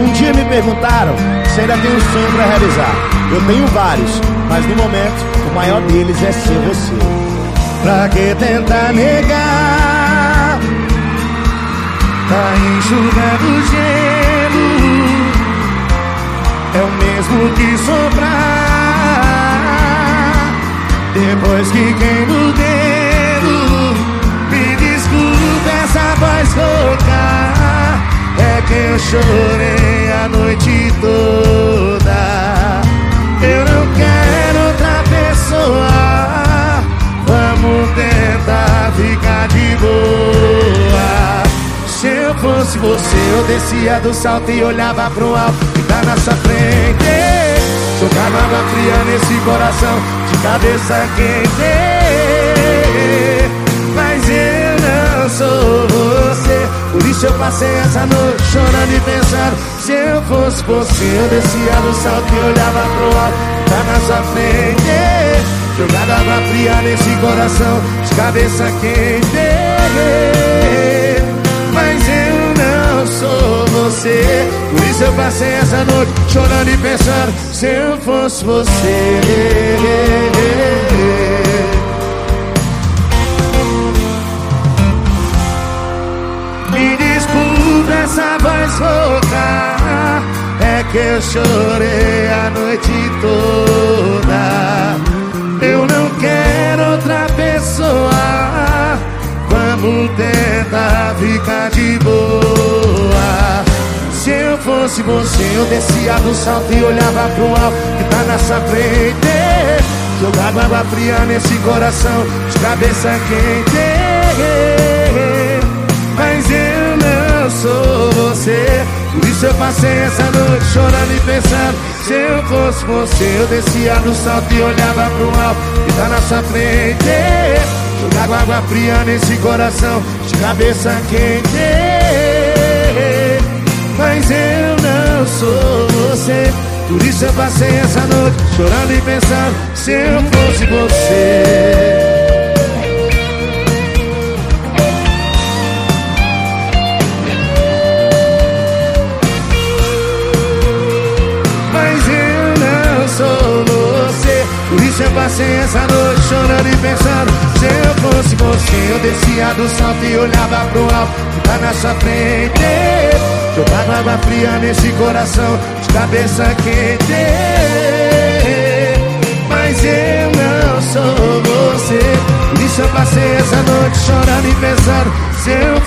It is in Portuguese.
Um dia me perguntaram se ainda tenho um sonho para realizar. Eu tenho vários, mas no momento o maior deles é ser você. Pra que tentar negar? Tá enxugando gelo. É o mesmo que sobrar. Depois que queima o dedo, me desculpa essa voz rouca. É que eu chorei fosse você, eu descia do salto e olhava pro alto que tá na sua frente. Jogava água fria nesse coração, de cabeça quente. Mas eu não sou você. Por isso eu passei essa noite chorando e pensando Se eu fosse você eu descia do salto e olhava pro alto Tá na sua frente Jogada água fria nesse coração De cabeça quente Isso eu passei essa noite chorando e pensando Se eu fosse você. Essa voz rouca É que eu chorei a noite toda. Eu não quero outra pessoa Vamos tentar ficar de boa. Se fosse você eu descia do salto e olhava pro alto Que tá na sua frente. Jogava água fria nesse coração De cabeça quente. Mas eu não sou você Por isso eu passei essa noite chorando e pensando Se eu fosse você eu descia do salto e olhava pro alto E tá na sua frente. Jogava água fria nesse coração De cabeça quente sou você. Por isso eu passei essa noite chorando e pensando Se eu fosse você eu passei essa noite chorando e pensando Se eu fosse você eu descia do salto e olhava pro alto Que tá na sua frente. Jogava água fria nesse coração De cabeça quente. Mas eu não sou você. Por isso eu passei essa noite chorando e pensando Se eu